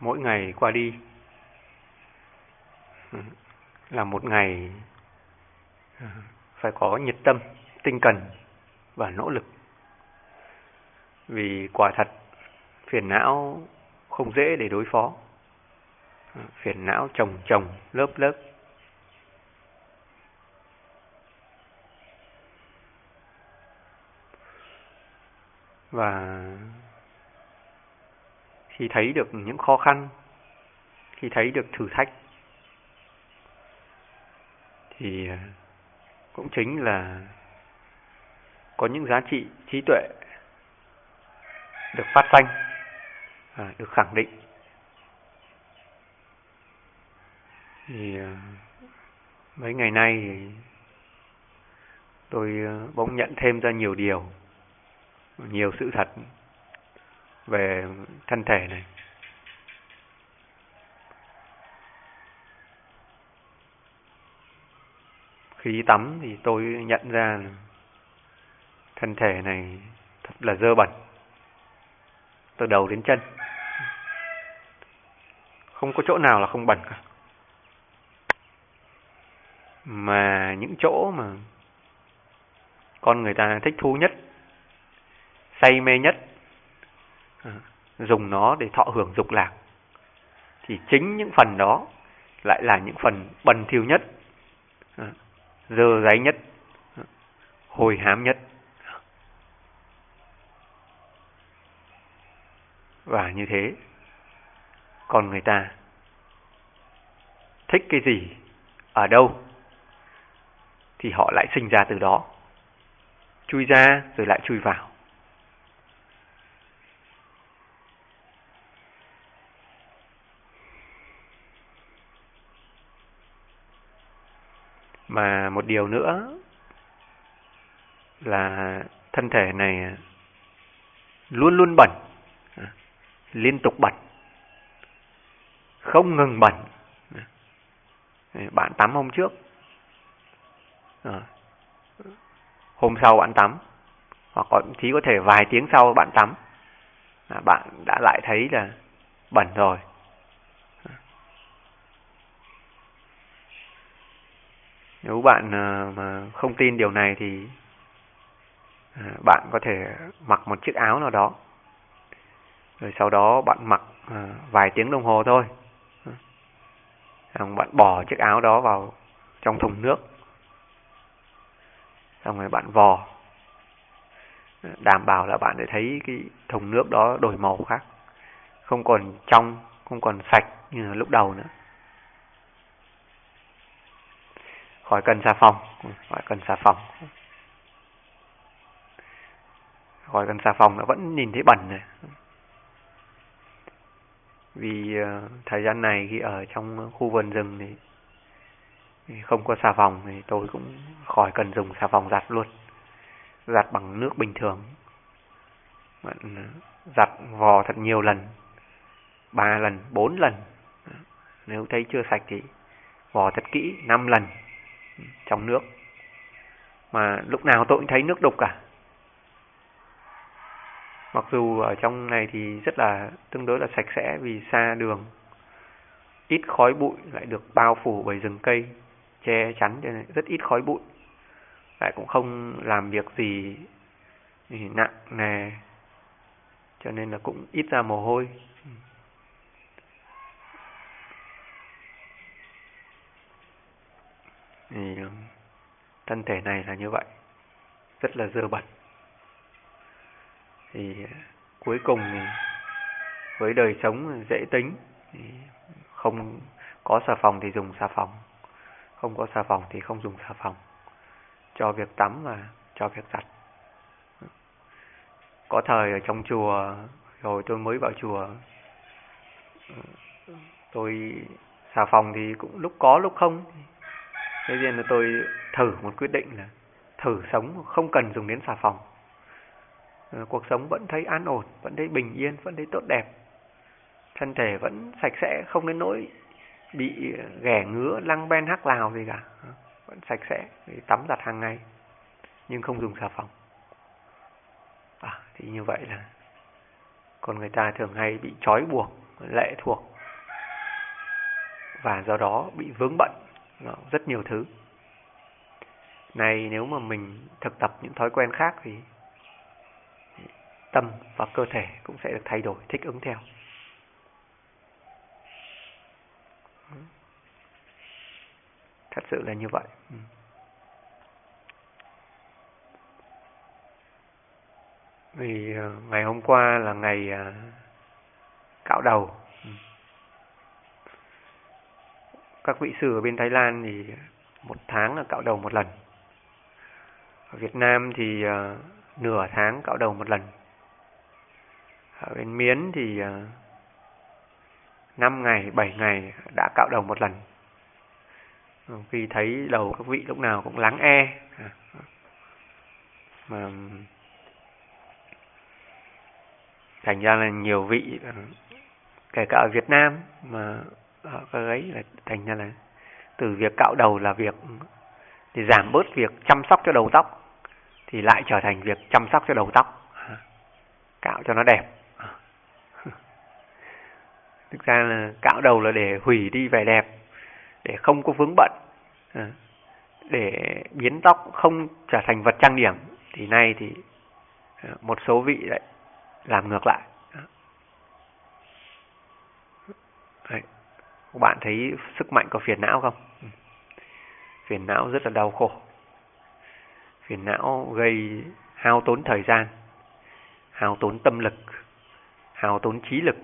mỗi ngày qua đi là một ngày ờ, phải có nhiệt tâm, tinh cần và nỗ lực. Vì quả thật phiền não không dễ để đối phó. Ờ, phiền não chồng chồng, lớp lớp. Và khi thấy được những khó khăn, khi thấy được thử thách, thì à, cũng chính là có những giá trị trí tuệ được phát sanh, à, được khẳng định. Thì à, mấy ngày nay thì tôi à, bỗng nhận thêm ra nhiều điều, nhiều sự thật về thân thể này. Khi tắm thì tôi nhận ra thân thể này thật là dơ bẩn. Từ đầu đến chân. Không có chỗ nào là không bẩn cả. Mà những chỗ mà con người ta thích thú nhất, say mê nhất, dùng nó để thọ hưởng dục lạc, thì chính những phần đó lại là những phần bần thiêu nhất, à, dơ dáy nhất, à, hồi hám nhất. Và như thế, còn người ta thích cái gì, ở đâu, thì họ lại sinh ra từ đó. Chui ra rồi lại chui vào. Mà một điều nữa là thân thể này luôn luôn bẩn, liên tục bẩn, không ngừng bẩn. Bạn tắm hôm trước, ờ. hôm sau bạn tắm, hoặc thậm chí có thể vài tiếng sau bạn tắm, bạn đã lại thấy là bẩn rồi. Nếu bạn ờ, mà không tin điều này thì ờ, bạn có thể mặc một chiếc áo nào đó. Rồi sau đó bạn mặc ờ, vài tiếng đồng hồ thôi. Xong bạn bỏ chiếc áo đó vào trong thùng nước. Xong rồi bạn vò. Đảm bảo là bạn sẽ thấy cái thùng nước đó đổi màu khác. Không còn trong, không còn sạch như lúc đầu nữa. Khỏi cần xà phòng khỏi cần xà phòng. Khỏi cần xà phòng nó vẫn nhìn thấy bẩn này. Vì uh, thời gian này khi ở trong khu vườn rừng thì, thì không có xà phòng thì tôi cũng khỏi cần dùng xà phòng giặt luôn. Giặt bằng nước bình thường. Ờ, giặt vò thật nhiều lần ba lần bốn lần. Nếu thấy chưa sạch thì vò thật kỹ năm lần trong nước. Mà lúc nào tôi cũng thấy nước đục cả. Mặc dù ở trong này thì rất là, tương đối là sạch sẽ vì xa đường. Ít khói bụi, lại được bao phủ bởi rừng cây, che chắn cho nên rất ít khói bụi. Lại cũng không làm việc gì nặng nề, cho nên là cũng ít ra mồ hôi. Thì um, thân thể này là như vậy. Rất là dơ bẩn. Thì uh, cuối cùng thì với đời sống dễ tính thì không có xà phòng thì dùng xà phòng. Không có xà phòng thì không dùng xà phòng. Cho việc tắm và cho việc giặt. Có thời ở trong chùa, rồi tôi mới vào chùa. Tôi, xà phòng thì cũng lúc có lúc không. Thế nên là tôi thử một quyết định là thử sống không cần dùng đến xà phòng. Ờ, cuộc sống vẫn thấy an ổn, vẫn thấy bình yên, vẫn thấy tốt đẹp. Thân thể vẫn sạch sẽ, không đến nỗi bị ờ, ghẻ ngứa, lăng ben hắc lào gì cả. Ờ, vẫn sạch sẽ, tắm giặt hàng ngày, nhưng không dùng xà phòng. À, thì như vậy là còn người ta thường hay bị trói buộc lệ thuộc và do đó bị vướng bận Dạ, rất nhiều thứ. Này, nếu mà mình thực tập những thói quen khác thì tâm và cơ thể cũng sẽ được thay đổi, thích ứng theo. Thật sự là như vậy. Ừ. vì ờ, ngày hôm qua là ngày ờ, cạo đầu. Các vị sư ở bên Thái Lan thì một tháng là cạo đầu một lần. Ở Việt Nam thì uh, nửa tháng cạo đầu một lần. Ở bên Miến thì ờ, uh, 5 ngày, 7 ngày đã cạo đầu một lần. Ừ, khi thấy đầu các vị lúc nào cũng lắng e. À, mà thành ra là nhiều vị ờ, kể cả ở Việt Nam mà Ờ, cái ấy là thành ra là từ việc cạo đầu là việc để giảm bớt việc chăm sóc cho đầu tóc, thì lại trở thành việc chăm sóc cho đầu tóc. À, cạo cho nó đẹp. À, thực ra là cạo đầu là để hủy đi vẻ đẹp, để không có vướng bận. À, để biến tóc không trở thành vật trang điểm, thì nay thì một số vị lại làm ngược lại Đấy. các bạn thấy sức mạnh của phiền não không? Phiền não rất là đau khổ. Phiền não gây hao tốn thời gian, hao tốn tâm lực, hao tốn trí lực,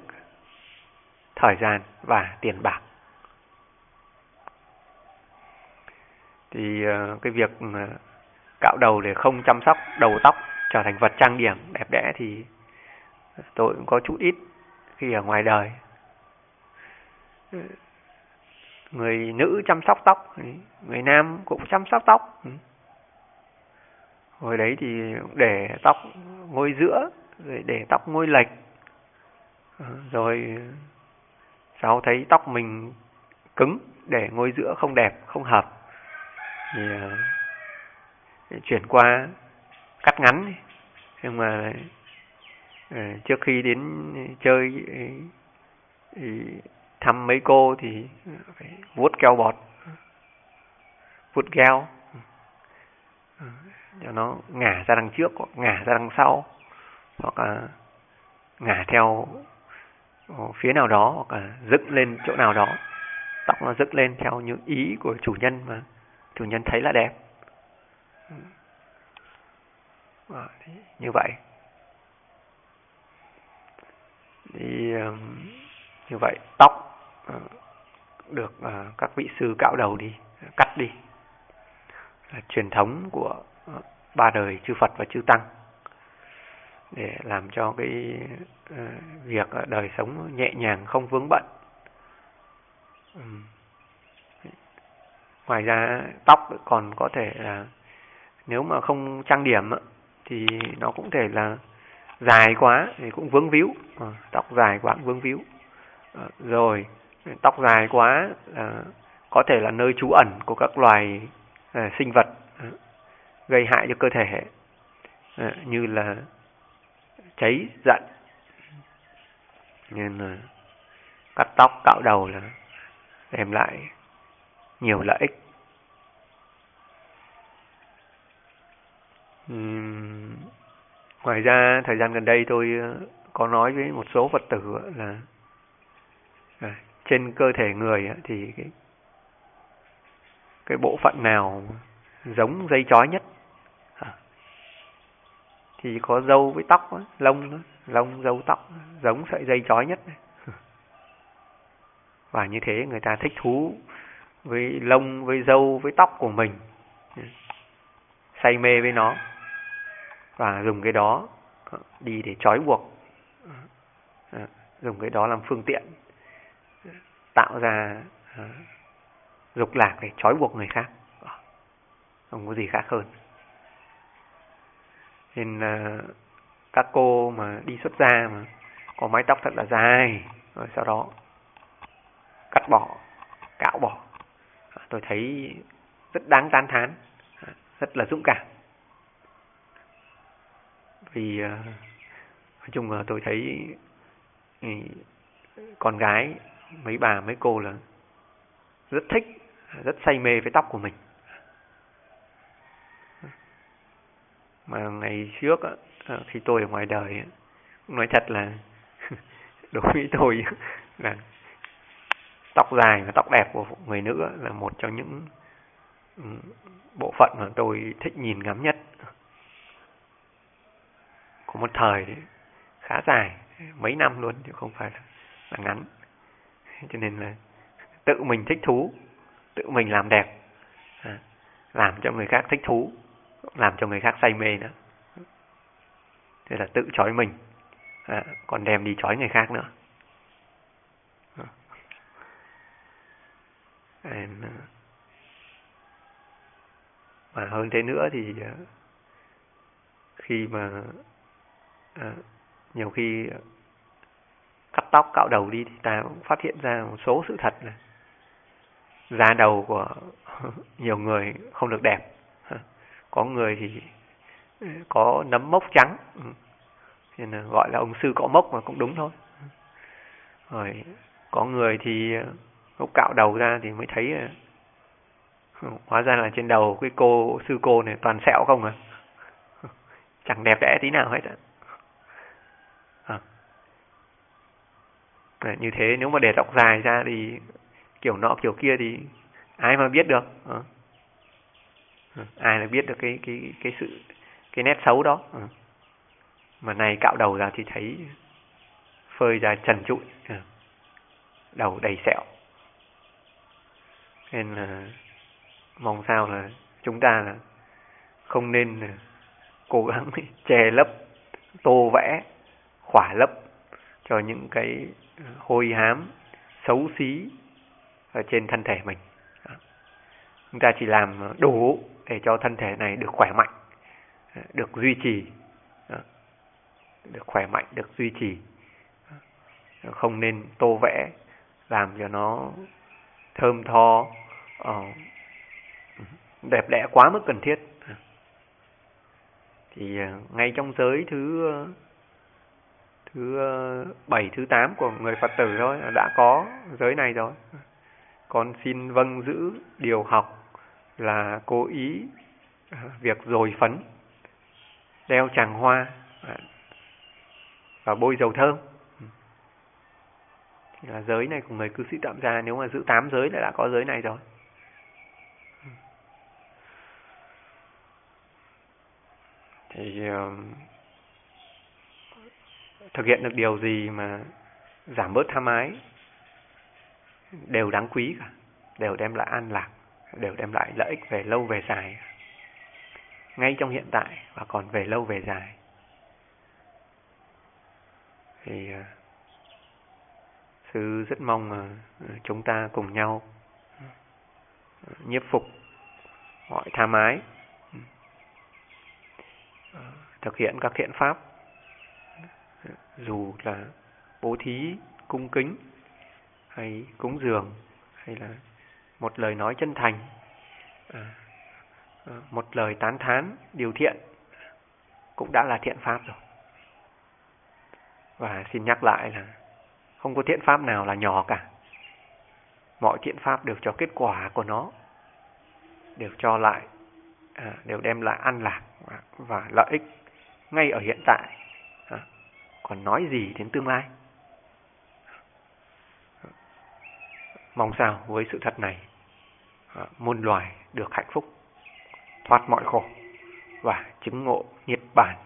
thời gian và tiền bạc. Thì ờ, cái việc cạo đầu để không chăm sóc đầu tóc trở thành vật trang điểm đẹp đẽ thì tôi cũng có chút ít khi ở ngoài đời. Ừ. người nữ chăm sóc tóc ừ. người nam cũng chăm sóc tóc ừ. hồi đấy thì để tóc ngôi giữa rồi để tóc ngôi lệch. Rồi sau thấy tóc mình cứng để ngôi giữa không đẹp không hợp. Thì uh, chuyển qua cắt ngắn nhưng mà uh, trước khi đến chơi thì thăm mấy cô thì phải vuốt keo bọt. Vuốt keo. Cho nó ngả ra đằng trước hoặc ngả ra đằng sau. Hoặc là ngả theo phía nào đó hoặc là dựng lên chỗ nào đó. Tóc nó dựng lên theo những ý của chủ nhân mà chủ nhân thấy là đẹp. À, thì như vậy. Thì um, như vậy tóc Ờ, được ờ, các vị sư cạo đầu đi, cắt đi. Là truyền thống của ờ, ba đời chư Phật và chư Tăng. Để làm cho cái việc đời sống nhẹ nhàng, không vướng bận. Ngoài ra, tóc còn có thể là, nếu mà không trang điểm thì nó cũng thể là dài quá thì cũng vướng víu. Tóc dài quá cũng vướng víu. Rồi tóc dài quá ờ, có thể là nơi trú ẩn của các loài à, sinh vật à, gây hại cho cơ thể à, như là cháy giận. Nên là cắt tóc cạo đầu là đem lại nhiều lợi ích. Uhm, ngoài ra thời gian gần đây tôi có nói với một số phật tử là trên cơ thể người thì cái cái bộ phận nào giống dây chói nhất? À, thì có dâu với tóc lông lông dâu tóc giống sợi dây chói nhất. Và như thế người ta thích thú với lông với dâu với tóc của mình say mê với nó và dùng cái đó đi để trói buộc. À, dùng cái đó làm phương tiện tạo ra ờ, dục lạc để trói buộc người khác. Không có gì khác hơn. Nên ờ, các cô mà đi xuất gia mà có mái tóc thật là dài, rồi sau đó cắt bỏ, cạo bỏ. Tôi thấy rất đáng tán thán, rất là dũng cảm. Vì ờ, nói chung là tôi thấy ừ, con gái mấy bà, mấy cô là rất thích, rất say mê với tóc của mình. Mà ngày trước ờ, khi tôi ở ngoài đời nói thật là đối với tôi là tóc dài và tóc đẹp của người nữ là một trong những ừ, bộ phận mà tôi thích nhìn ngắm nhất. Có một thời khá dài, mấy năm luôn chứ không phải là ngắn cho nên là tự mình thích thú tự mình làm đẹp à, làm cho người khác thích thú làm cho người khác say mê nữa. Thế là tự trói mình à, còn đem đi trói người khác nữa. À. And, à, mà hơn thế nữa thì à, khi mà nhiều khi cắt tóc, cạo đầu đi, thì ta cũng phát hiện ra một số sự thật là da đầu của nhiều người không được đẹp. Có người thì ừ, có nấm mốc trắng. Ừ. Nên là gọi là ông sư cọ mốc mà cũng đúng thôi. Rồi, có người thì ờ, lúc cạo đầu ra thì mới thấy ừ, hóa ra là trên đầu cái cô, sư cô này toàn sẹo không à? Chẳng đẹp đẽ tí nào hết ạ à. Như thế nếu mà để rộng dài ra thì kiểu nọ kiểu kia thì ai mà biết được à. ai là biết được cái cái cái sự, cái nét xấu đó à. mà này cạo đầu ra thì thấy phơi ra trần trụi à. đầu đầy sẹo nên là mong sao là chúng ta là không nên là cố gắng che lấp, tô vẽ, khỏa lấp cho những cái ờ, hôi hám, xấu xí ở trên thân thể mình. Chúng ta chỉ làm đủ để cho thân thể này được khỏe mạnh ờ, được duy trì. Được khỏe mạnh, được duy trì. Không nên tô vẽ, làm cho nó thơm tho ờ, đẹp đẽ quá mức cần thiết. Thì ngay trong giới thứ thứ ờ, bảy, thứ tám của người Phật tử thôi đã có giới này rồi. Con xin vâng giữ điều học là cố ý à, việc dồi phấn, đeo tràng hoa à, và bôi dầu thơm. Là giới này của người cư sĩ tạm gia, nếu mà giữ tám giới là đã có giới này rồi. Thì ờ, thực hiện được điều gì mà giảm bớt tham ái đều đáng quý cả, đều đem lại an lạc, đều đem lại lợi ích về lâu về dài. Ngay trong hiện tại và còn về lâu về dài. Thì à, sư rất mong chúng ta cùng nhau à, nhiếp phục mọi tham ái à, thực hiện các thiện pháp dù là bố thí cung kính hay cúng dường hay là một lời nói chân thành à, à, một lời tán thán điều thiện cũng đã là thiện pháp rồi và xin nhắc lại là không có thiện pháp nào là nhỏ cả. Mọi thiện pháp đều cho kết quả của nó. Đều cho lại, à, đều đem lại an lạc và, và lợi ích ngay ở hiện tại. Còn nói gì đến tương lai? Mong sao với sự thật này, à, muôn loài được hạnh phúc, thoát mọi khổ và chứng ngộ niết bàn